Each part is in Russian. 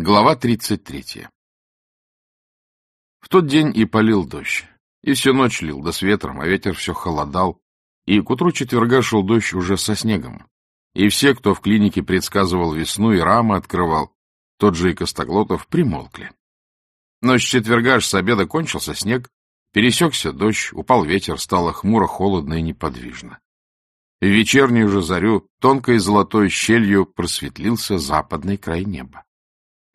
Глава 33 В тот день и полил дождь. И всю ночь лил, да с ветром, а ветер все холодал. И к утру четверга шел дождь уже со снегом. И все, кто в клинике предсказывал весну и рамы открывал, тот же и Костоглотов, примолкли. Ночь четверга аж с обеда кончился снег, пересекся дождь, упал ветер, стало хмуро, холодно и неподвижно. В вечернюю же зарю тонкой золотой щелью просветлился западный край неба.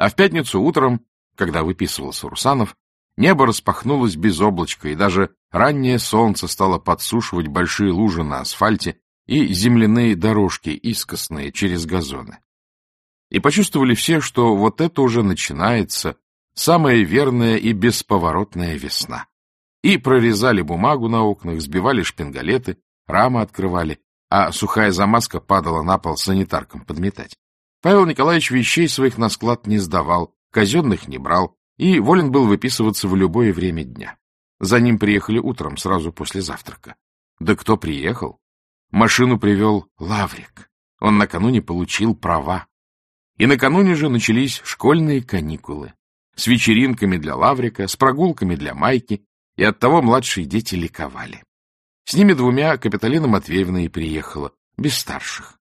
А в пятницу утром, когда выписывался Русанов, небо распахнулось без облачка, и даже раннее солнце стало подсушивать большие лужи на асфальте и земляные дорожки, искосные через газоны. И почувствовали все, что вот это уже начинается самая верная и бесповоротная весна. И прорезали бумагу на окнах, сбивали шпингалеты, рамы открывали, а сухая замазка падала на пол санитаркам подметать. Павел Николаевич вещей своих на склад не сдавал, казенных не брал и волен был выписываться в любое время дня. За ним приехали утром, сразу после завтрака. Да кто приехал? Машину привел Лаврик. Он накануне получил права. И накануне же начались школьные каникулы. С вечеринками для Лаврика, с прогулками для Майки, и оттого младшие дети ликовали. С ними двумя Капиталина Матвеевна и приехала, без старших.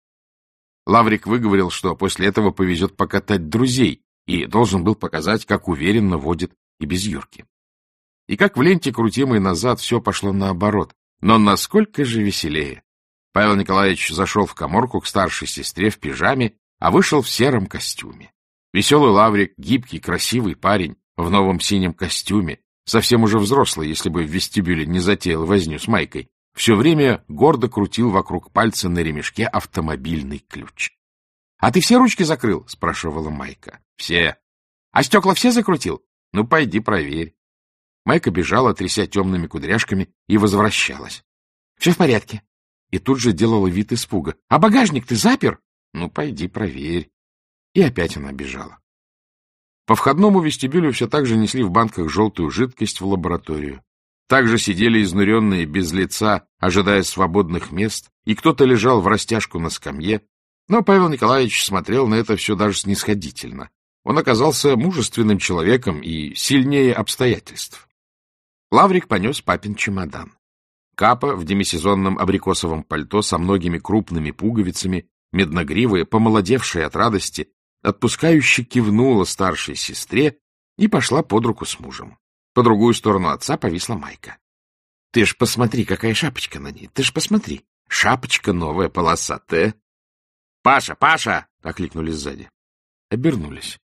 Лаврик выговорил, что после этого повезет покатать друзей, и должен был показать, как уверенно водит и без Юрки. И как в ленте, крутимой назад, все пошло наоборот. Но насколько же веселее! Павел Николаевич зашел в коморку к старшей сестре в пижаме, а вышел в сером костюме. Веселый Лаврик, гибкий, красивый парень в новом синем костюме, совсем уже взрослый, если бы в вестибюле не затеял возню с Майкой, все время гордо крутил вокруг пальца на ремешке автомобильный ключ. — А ты все ручки закрыл? — спрашивала Майка. — Все. — А стекла все закрутил? — Ну, пойди проверь. Майка бежала, тряся темными кудряшками, и возвращалась. — Все в порядке. И тут же делала вид испуга. — А багажник ты запер? — Ну, пойди проверь. И опять она бежала. По входному вестибюлю все так же несли в банках желтую жидкость в лабораторию. Также сидели изнуренные без лица, ожидая свободных мест, и кто-то лежал в растяжку на скамье. Но Павел Николаевич смотрел на это все даже снисходительно. Он оказался мужественным человеком и сильнее обстоятельств. Лаврик понес папин чемодан. Капа в демисезонном абрикосовом пальто со многими крупными пуговицами, медногривая, помолодевшая от радости, отпускающе кивнула старшей сестре и пошла под руку с мужем. По другую сторону отца повисла майка. — Ты ж посмотри, какая шапочка на ней. Ты ж посмотри. Шапочка новая, полосатая. — Паша, Паша! — окликнули сзади. Обернулись.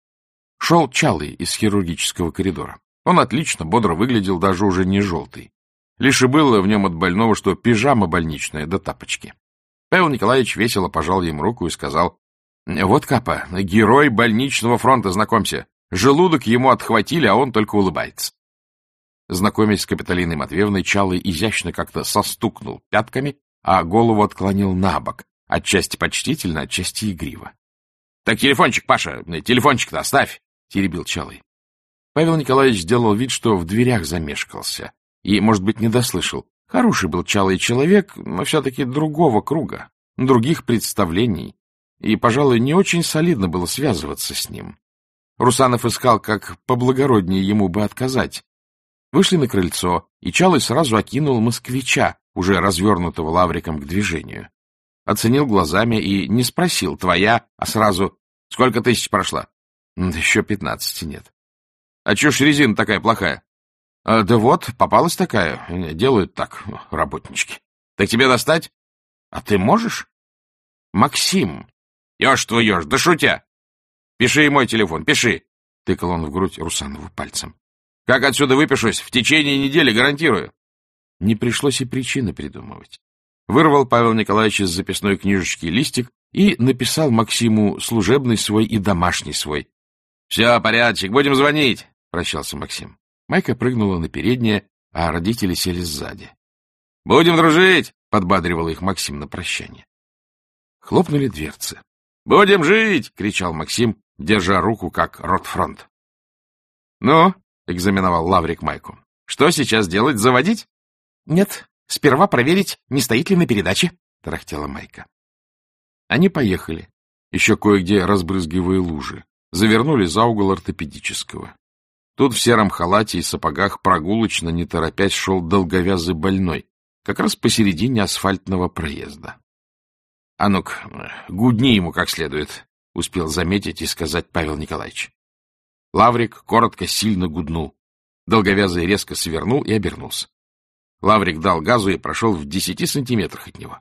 Шел Чалый из хирургического коридора. Он отлично, бодро выглядел, даже уже не желтый. Лишь и было в нем от больного, что пижама больничная да тапочки. Павел Николаевич весело пожал ему руку и сказал, — Вот, Капа, герой больничного фронта, знакомься. Желудок ему отхватили, а он только улыбается. Знакомясь с Капитолиной Матвеевной, Чалый изящно как-то состукнул пятками, а голову отклонил на бок, отчасти почтительно, отчасти игриво. — Так телефончик, Паша, телефончик-то оставь! — теребил Чалый. Павел Николаевич сделал вид, что в дверях замешкался, и, может быть, не дослышал. Хороший был Чалый человек, но все-таки другого круга, других представлений, и, пожалуй, не очень солидно было связываться с ним. Русанов искал, как поблагороднее ему бы отказать, Вышли на крыльцо, и Чалый сразу окинул москвича, уже развернутого лавриком к движению. Оценил глазами и не спросил «твоя», а сразу «сколько тысяч прошла?» «Еще пятнадцати нет». «А чё ж резина такая плохая?» а, «Да вот, попалась такая. Делают так работнички. Так тебе достать?» «А ты можешь?» «Максим!» «Ешь твой ешь, да шутя!» «Пиши мой телефон, пиши!» — тыкал он в грудь Русанову пальцем. Как отсюда выпишусь? В течение недели, гарантирую. Не пришлось и причины придумывать. Вырвал Павел Николаевич из записной книжечки листик и написал Максиму служебный свой и домашний свой. — Все, порядочек, будем звонить, — прощался Максим. Майка прыгнула на переднее, а родители сели сзади. — Будем дружить, — подбадривал их Максим на прощание. Хлопнули дверцы. — Будем жить! — кричал Максим, держа руку как ротфронт. — Ну, — экзаменовал Лаврик Майку. — Что сейчас делать? Заводить? — Нет, сперва проверить, не стоит ли на передаче, — тарахтела Майка. Они поехали, еще кое-где разбрызгивая лужи. завернули за угол ортопедического. Тут в сером халате и сапогах прогулочно, не торопясь, шел долговязый больной, как раз посередине асфальтного проезда. — А ну-ка, гудни ему как следует, — успел заметить и сказать Павел Николаевич. Лаврик коротко, сильно гуднул. Долговязый резко свернул и обернулся. Лаврик дал газу и прошел в десяти сантиметрах от него.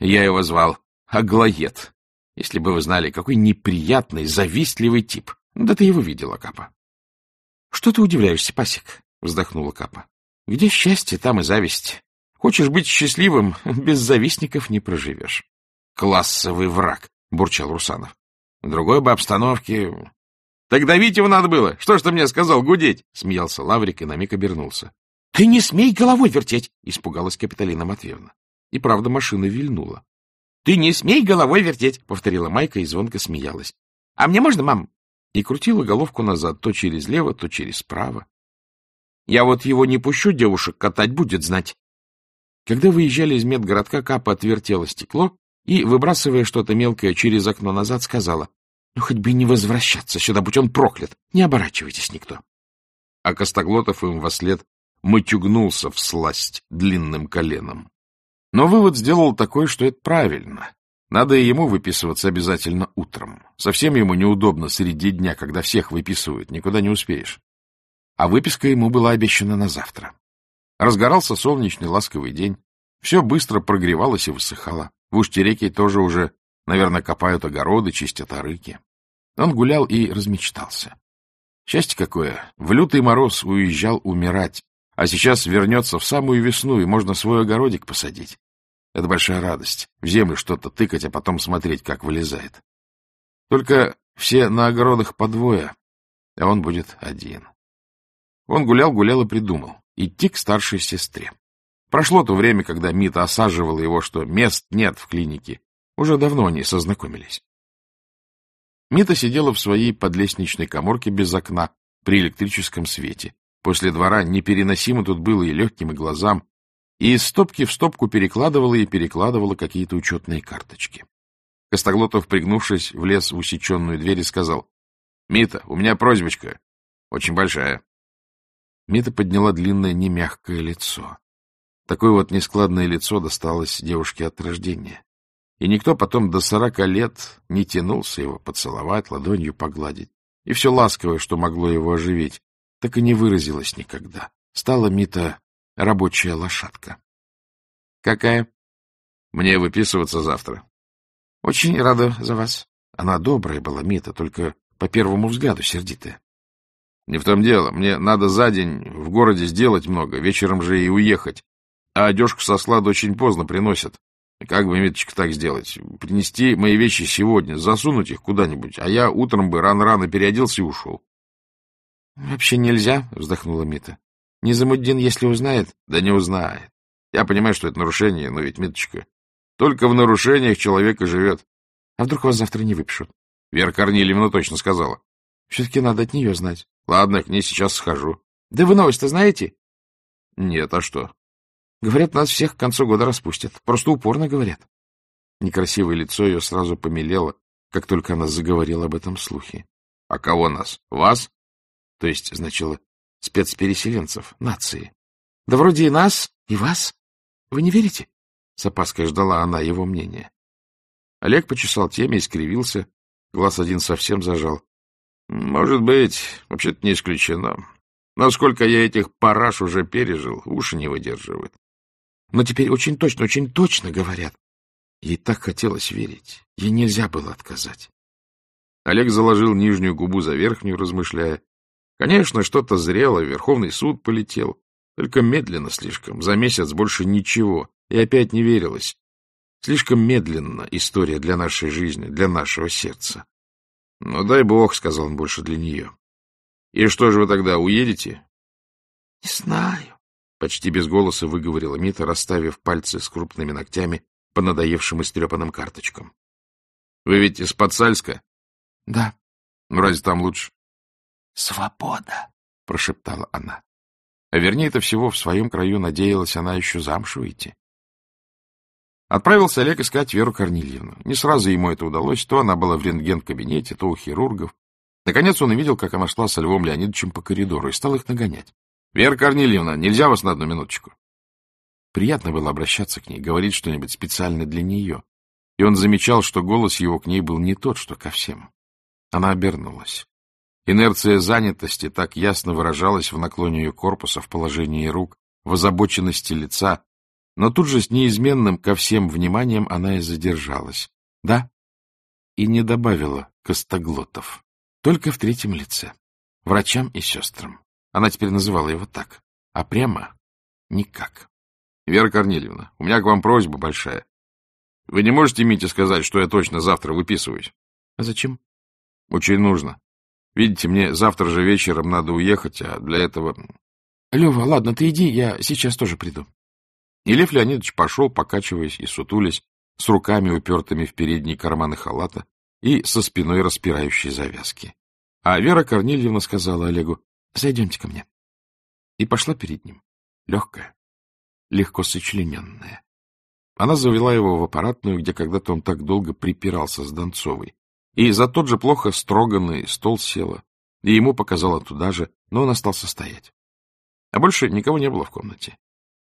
Я его звал Аглоед. Если бы вы знали, какой неприятный, завистливый тип. Да ты его видела, Капа. — Что ты удивляешься, Пасик? — вздохнула Капа. — Где счастье, там и зависть. Хочешь быть счастливым, без завистников не проживешь. — Классовый враг, — бурчал Русанов. — В другой бы обстановке... — Так давить его надо было. Что ж ты мне сказал, гудеть? — смеялся Лаврик и на миг обернулся. — Ты не смей головой вертеть! — испугалась Капиталина Матвеевна. И правда машина вильнула. — Ты не смей головой вертеть! — повторила Майка и звонко смеялась. — А мне можно, мам? И крутила головку назад, то через лево, то через право. — Я вот его не пущу, девушек катать будет знать. Когда выезжали из медгородка, Капа отвертела стекло и, выбрасывая что-то мелкое через окно назад, сказала, — Ну, хоть бы и не возвращаться сюда, будь он проклят, не оборачивайтесь никто. А Костоглотов им во след матюгнулся в сласть длинным коленом. Но вывод сделал такой, что это правильно. Надо и ему выписываться обязательно утром. Совсем ему неудобно среди дня, когда всех выписывают, никуда не успеешь. А выписка ему была обещана на завтра. Разгорался солнечный ласковый день. Все быстро прогревалось и высыхало. В устье реки тоже уже, наверное, копают огороды, чистят арыки. Он гулял и размечтался. Счастье какое! В лютый мороз уезжал умирать, а сейчас вернется в самую весну, и можно свой огородик посадить. Это большая радость. В землю что-то тыкать, а потом смотреть, как вылезает. Только все на огородах по двое, а он будет один. Он гулял-гулял и придумал. Идти к старшей сестре. Прошло то время, когда Мита осаживала его, что мест нет в клинике. Уже давно они сознакомились. Мита сидела в своей подлестничной коморке без окна при электрическом свете. После двора непереносимо тут было и легким, и глазам, и из стопки в стопку перекладывала и перекладывала какие-то учетные карточки. Костоглотов, пригнувшись, влез в усеченную дверь и сказал, — Мита, у меня просьбочка. Очень большая. Мита подняла длинное немягкое лицо. Такое вот нескладное лицо досталось девушке от рождения. И никто потом до сорока лет не тянулся его поцеловать, ладонью погладить. И все ласковое, что могло его оживить, так и не выразилась никогда. Стала Мита рабочая лошадка. — Какая? — Мне выписываться завтра. — Очень рада за вас. Она добрая была, Мита, только по первому взгляду сердитая. — Не в том дело. Мне надо за день в городе сделать много, вечером же и уехать. А одежку со склада очень поздно приносят. Как бы, Миточка, так сделать? Принести мои вещи сегодня, засунуть их куда-нибудь, а я утром бы рано-рано переоделся и ушел. — Вообще нельзя, — вздохнула Мита. — Низамуддин, если узнает... — Да не узнает. Я понимаю, что это нарушение, но ведь, Миточка, только в нарушениях человек и живет. А вдруг вас завтра не выпишут? Вера Корнильевна точно сказала. Все-таки надо от нее знать. Ладно, к ней сейчас схожу. Да вы новость-то знаете? Нет, а что? Говорят, нас всех к концу года распустят. Просто упорно говорят. Некрасивое лицо ее сразу помелело, как только она заговорила об этом слухе. — А кого нас? Вас? То есть, значило, спецпереселенцев, нации. Да вроде и нас, и вас. Вы не верите? С опаской ждала она его мнения. Олег почесал теме и скривился. Глаз один совсем зажал. Может быть, вообще-то не исключено. Но сколько я этих параш уже пережил, уши не выдерживают. Но теперь очень точно, очень точно говорят. Ей так хотелось верить. Ей нельзя было отказать. Олег заложил нижнюю губу за верхнюю, размышляя. Конечно, что-то зрело, Верховный суд полетел. Только медленно слишком, за месяц больше ничего. И опять не верилось. Слишком медленно история для нашей жизни, для нашего сердца. Ну, дай бог, — сказал он больше для нее. И что же вы тогда, уедете? — Не знаю, — почти без голоса выговорила Мита, расставив пальцы с крупными ногтями по надоевшим истрепанным карточкам. — Вы ведь из Подсальска? — Да. — Ну, разве там лучше? «Свобода!» — прошептала она. А вернее, это всего в своем краю надеялась она еще замуж выйти. Отправился Олег искать Веру Корнильевну. Не сразу ему это удалось. То она была в рентген-кабинете, то у хирургов. Наконец он увидел, как она шла со Львом Леонидовичем по коридору и стал их нагонять. — Вера Корнильевна, нельзя вас на одну минуточку? Приятно было обращаться к ней, говорить что-нибудь специально для нее. И он замечал, что голос его к ней был не тот, что ко всем. Она обернулась. Инерция занятости так ясно выражалась в наклоне ее корпуса, в положении рук, в озабоченности лица, но тут же с неизменным ко всем вниманием она и задержалась. Да, и не добавила костоглотов. Только в третьем лице. Врачам и сестрам. Она теперь называла его так. А прямо никак. — Вера Корнильевна, у меня к вам просьба большая. Вы не можете Мите сказать, что я точно завтра выписываюсь? — А зачем? — Очень нужно. Видите, мне завтра же вечером надо уехать, а для этого... — Лева, ладно, ты иди, я сейчас тоже приду. И Лев Леонидович пошел, покачиваясь и сутулясь, с руками упертыми в передние карманы халата и со спиной распирающей завязки. А Вера Корнильевна сказала Олегу, — Зайдемте ко мне. И пошла перед ним, легкая, легко сочлененная. Она завела его в аппаратную, где когда-то он так долго припирался с Донцовой. И за тот же плохо строганный стол села, и ему показала туда же, но он остался стоять. А больше никого не было в комнате.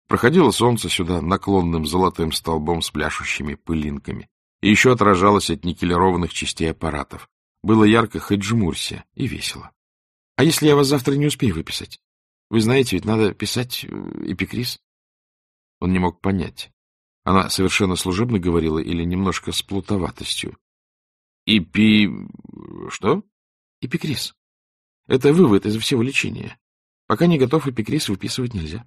Проходило солнце сюда наклонным золотым столбом с пляшущими пылинками, и еще отражалось от никелированных частей аппаратов. Было ярко хоть жмурься и весело. — А если я вас завтра не успею выписать? Вы знаете, ведь надо писать э, эпикриз. Он не мог понять. Она совершенно служебно говорила или немножко с плутоватостью. Ипи... что? Эпикриз. Это вывод из всего лечения. Пока не готов эпикриз, выписывать нельзя.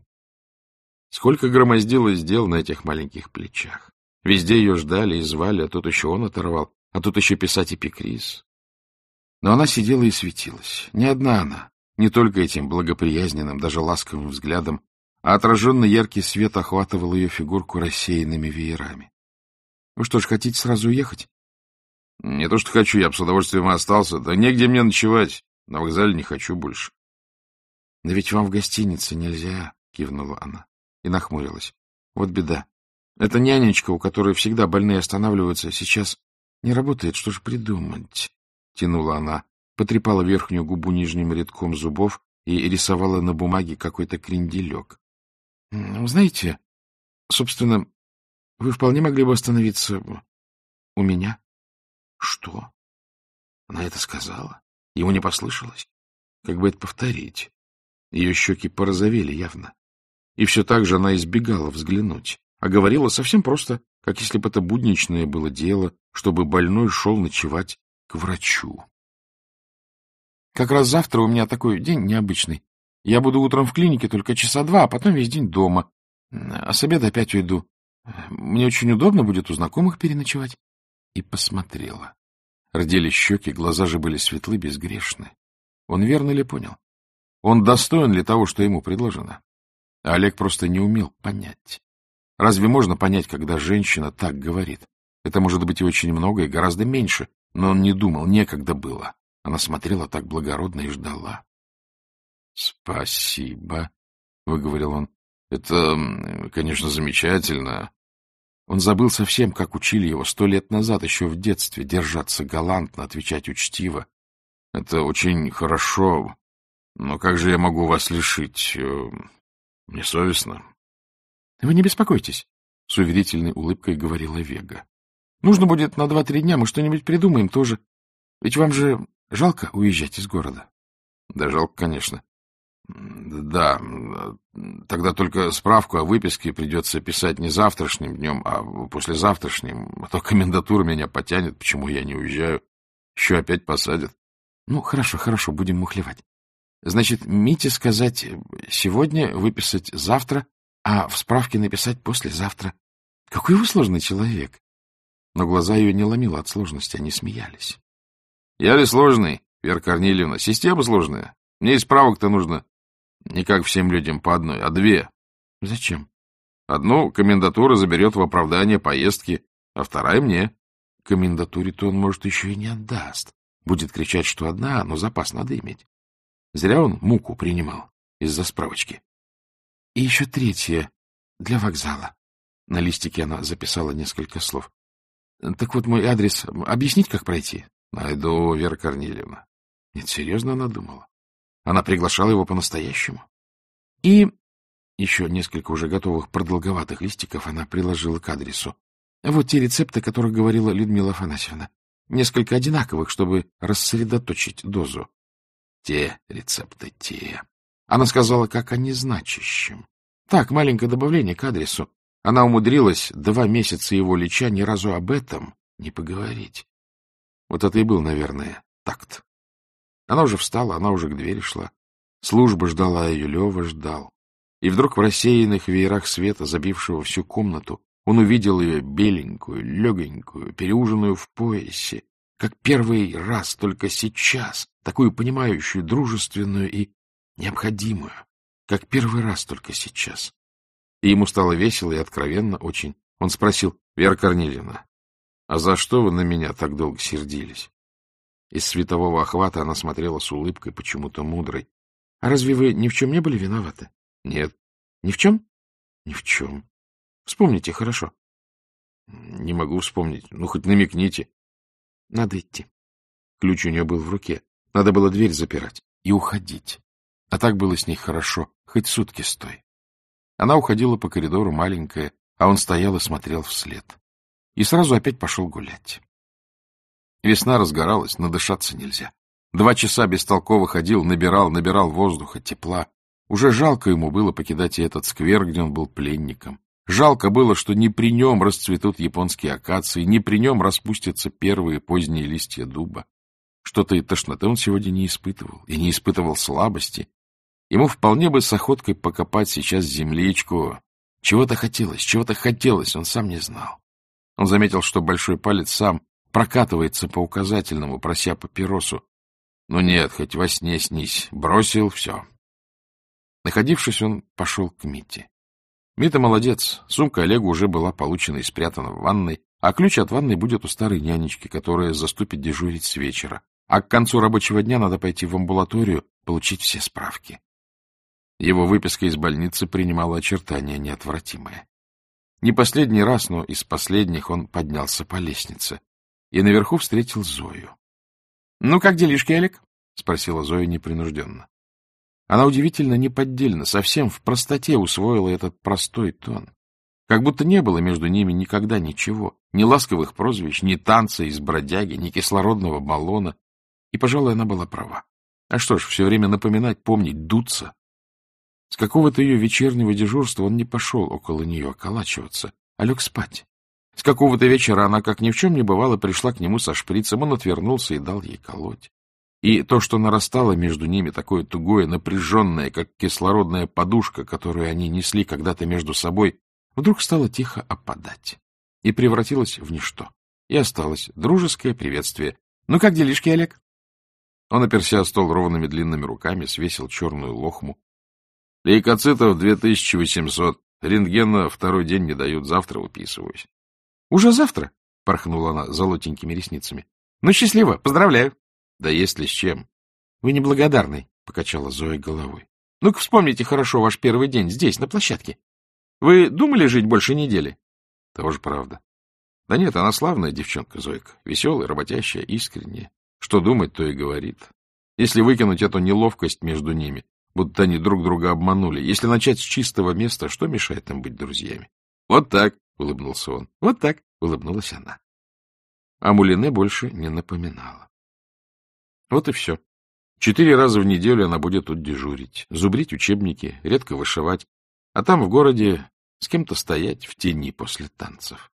Сколько громоздилось дел на этих маленьких плечах. Везде ее ждали и звали, а тут еще он оторвал, а тут еще писать эпикриз. Но она сидела и светилась. Не одна она, не только этим благоприязненным, даже ласковым взглядом, а отраженный яркий свет охватывал ее фигурку рассеянными веерами. — Вы что ж, хотите сразу уехать? — Не то, что хочу, я бы с удовольствием остался. Да негде мне ночевать. На вокзале не хочу больше. — Да ведь вам в гостинице нельзя, — кивнула она и нахмурилась. — Вот беда. Эта нянечка, у которой всегда больные останавливаются, сейчас не работает. Что же придумать? — тянула она, потрепала верхнюю губу нижним рядком зубов и рисовала на бумаге какой-то кренделек. — Знаете, собственно, вы вполне могли бы остановиться у меня. Что? Она это сказала? Ему не послышалось? Как бы это повторить? Ее щеки порозовели явно. И все так же она избегала взглянуть, а говорила совсем просто, как если бы это будничное было дело, чтобы больной шел ночевать к врачу. Как раз завтра у меня такой день необычный. Я буду утром в клинике только часа два, а потом весь день дома. А с обеда опять уйду. Мне очень удобно будет у знакомых переночевать и посмотрела. Родили щеки, глаза же были светлы, безгрешны. Он верно ли понял? Он достоин ли того, что ему предложено? А Олег просто не умел понять. Разве можно понять, когда женщина так говорит? Это может быть и очень много, и гораздо меньше, но он не думал, некогда было. Она смотрела так благородно и ждала. — Спасибо, — выговорил он. — Это, конечно, замечательно, он забыл совсем, как учили его сто лет назад, еще в детстве, держаться галантно, отвечать учтиво. Это очень хорошо, но как же я могу вас лишить? Э, мне совестно. — Вы не беспокойтесь, — с уверительной улыбкой говорила Вега. — Нужно будет на два-три дня, мы что-нибудь придумаем тоже. Ведь вам же жалко уезжать из города. — Да жалко, конечно. Да, тогда только справку о выписке придется писать не завтрашним днем, а послезавтрашним, а то комендатура меня потянет, почему я не уезжаю. Еще опять посадят. Ну, хорошо, хорошо, будем мухлевать. Значит, Мите сказать сегодня, выписать завтра, а в справке написать послезавтра. Какой вы сложный человек. Но глаза ее не ломило от сложности, они смеялись. Я ли сложный, Вера Корнильевна? Система сложная. Мне и справок-то нужно не как всем людям по одной, а две. Зачем? Одну комендатура заберет в оправдание поездки, а вторая мне. Комендатуре-то он, может, еще и не отдаст. Будет кричать, что одна, но запас надо иметь. Зря он муку принимал из-за справочки. И еще третье для вокзала. На листике она записала несколько слов. Так вот, мой адрес. Объяснить, как пройти? Найду, Вера Корнильевна. Нет, серьезно она думала. Она приглашала его по-настоящему. И еще несколько уже готовых продолговатых листиков она приложила к адресу. Вот те рецепты, о которых говорила Людмила Афанасьевна. Несколько одинаковых, чтобы рассредоточить дозу. Те рецепты, те. Она сказала, как о незначащем. Так, маленькое добавление к адресу. Она умудрилась два месяца его леча ни разу об этом не поговорить. Вот это и был, наверное, такт. Она уже встала, она уже к двери шла. Служба ждала ее, Лева ждал. И вдруг в рассеянных веерах света, забившего всю комнату, он увидел ее беленькую, легонькую, переуженную в поясе, как первый раз только сейчас, такую понимающую, дружественную и необходимую, как первый раз только сейчас. И ему стало весело и откровенно очень. Он спросил, — Вера Корнильевна, а за что вы на меня так долго сердились? Из светового охвата она смотрела с улыбкой, почему-то мудрой. — А разве вы ни в чем не были виноваты? — Нет. — Ни в чем? — Ни в чем. — Вспомните хорошо. — Не могу вспомнить. Ну, хоть намекните. — Надо идти. Ключ у нее был в руке. Надо было дверь запирать и уходить. А так было с ней хорошо, хоть сутки стой. Она уходила по коридору маленькая, а он стоял и смотрел вслед. И сразу опять пошел гулять. Весна разгоралась, надышаться нельзя. Два часа бестолково ходил, набирал, набирал воздуха, тепла. Уже жалко ему было покидать и этот сквер, где он был пленником. Жалко было, что не при нем расцветут японские акации, не при нем распустятся первые поздние листья дуба. Что-то и тошноты он сегодня не испытывал, и не испытывал слабости, Ему вполне бы с охоткой покопать сейчас земличку. Чего-то хотелось, чего-то хотелось, он сам не знал. Он заметил, что большой палец сам прокатывается по указательному, прося папиросу. Ну нет, хоть во сне снись. Бросил все. Находившись, он пошел к Мите. Мита молодец. Сумка Олегу уже была получена и спрятана в ванной, а ключ от ванной будет у старой нянечки, которая заступит дежурить с вечера. А к концу рабочего дня надо пойти в амбулаторию, получить все справки. Его выписка из больницы принимала очертания неотвратимые. Не последний раз, но из последних он поднялся по лестнице и наверху встретил Зою. — Ну, как делишки, Олег? — спросила Зоя непринужденно. Она удивительно неподдельно, совсем в простоте усвоила этот простой тон. Как будто не было между ними никогда ничего, ни ласковых прозвищ, ни танца из бродяги, ни кислородного баллона. И, пожалуй, она была права. А что ж, все время напоминать, помнить, дуться, с какого-то ее вечернего дежурства он не пошел около нее околачиваться, а лег спать. С какого-то вечера она, как ни в чем не бывало, пришла к нему со шприцем, он отвернулся и дал ей колоть. И то, что нарастало между ними, такое тугое, напряженное, как кислородная подушка, которую они несли когда-то между собой, вдруг стало тихо опадать и превратилось в ничто. И осталось дружеское приветствие. — Ну как делишки, Олег? Он оперся о стол ровными длинными руками, свесил черную лохму, Лейкоцитов 2800. Рентгена второй день не дают, завтра выписываюсь. — Уже завтра? — порхнула она золотенькими ресницами. — Ну, счастливо, поздравляю. — Да если с чем. — Вы неблагодарный, — покачала Зоя головой. — Ну-ка вспомните хорошо ваш первый день здесь, на площадке. Вы думали жить больше недели? — Тоже правда. Да нет, она славная девчонка, Зойка. Веселая, работящая, искренняя. Что думать, то и говорит. Если выкинуть эту неловкость между ними, будто они друг друга обманули. Если начать с чистого места, что мешает им быть друзьями? — Вот так, — улыбнулся он. — Вот так, — улыбнулась она. А Мулине больше не напоминала. Вот и все. Четыре раза в неделю она будет тут дежурить, зубрить учебники, редко вышивать, а там в городе с кем-то стоять в тени после танцев.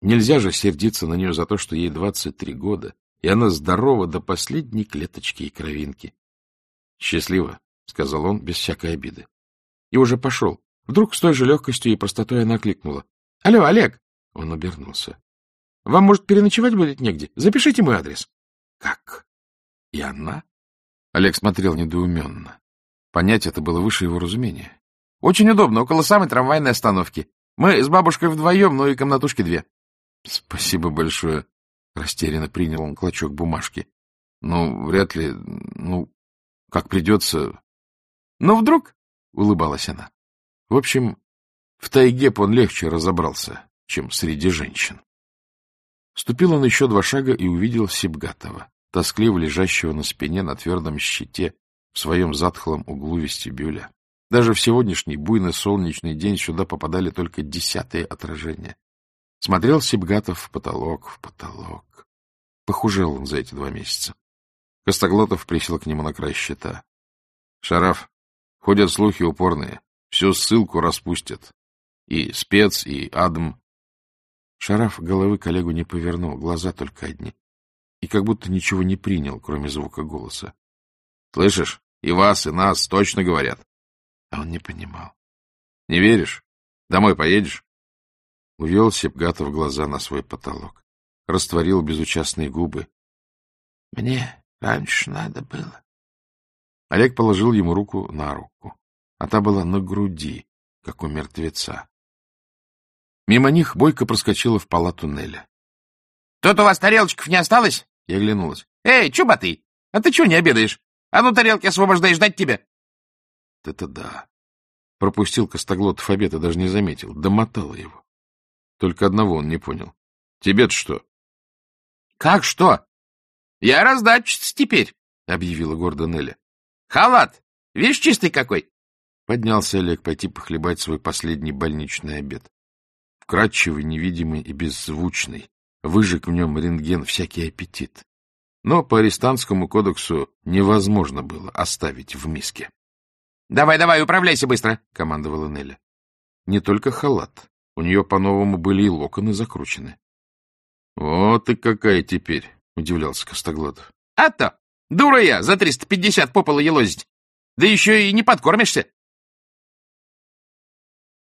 Нельзя же сердиться на нее за то, что ей двадцать три года, и она здорова до последней клеточки и кровинки. Счастлива, — сказал он без всякой обиды. И уже пошел. Вдруг с той же легкостью и простотой она окликнула. — Алло, Олег! Он обернулся. — Вам, может, переночевать будет негде? Запишите мой адрес. — Как? И она? Олег смотрел недоуменно. Понять это было выше его разумения. — Очень удобно, около самой трамвайной остановки. Мы с бабушкой вдвоем, ну и комнатушки две. — Спасибо большое. Растерянно принял он клочок бумажки. — Ну, вряд ли... Ну, как придется, но вдруг, — улыбалась она, — в общем, в тайге он легче разобрался, чем среди женщин. Ступил он еще два шага и увидел Сибгатова. тоскливо лежащего на спине на твердом щите в своем затхлом углу вестибюля. Даже в сегодняшний буйный солнечный день сюда попадали только десятые отражения. Смотрел Сибгатов в потолок, в потолок. Похужел он за эти два месяца. Костоглотов присел к нему на край щита. — Шараф, ходят слухи упорные. Всю ссылку распустят. И спец, и адм. Шараф головы коллегу не повернул, глаза только одни. И как будто ничего не принял, кроме звука голоса. — Слышишь, и вас, и нас точно говорят. А он не понимал. — Не веришь? Домой поедешь? Увел Сепгатов глаза на свой потолок. Растворил безучастные губы. — Мне раньше надо было. Олег положил ему руку на руку, а та была на груди, как у мертвеца. Мимо них Бойко проскочила в палату Неля. — Тут у вас тарелочков не осталось? Я оглянулась. — Эй, чубатый, а ты чего не обедаешь? А ну, тарелки освобождай, ждать тебя. — Это да. Пропустил Костоглотов обед и даже не заметил. Домотало его. Только одного он не понял. Тебе-то что? — Как что? Я раздатчица теперь, — объявила гордо Неля. — Халат! Видишь, чистый какой! Поднялся Олег пойти похлебать свой последний больничный обед. Вкрадчивый, невидимый и беззвучный. Выжег в нем рентген всякий аппетит. Но по арестантскому кодексу невозможно было оставить в миске. — Давай, давай, управляйся быстро! — командовала Неля. Не только халат. У нее по-новому были и локоны закручены. — Вот и какая теперь, — удивлялся Костоглотов. — А то! Дура я за триста пятьдесят по полу елозить! Да еще и не подкормишься!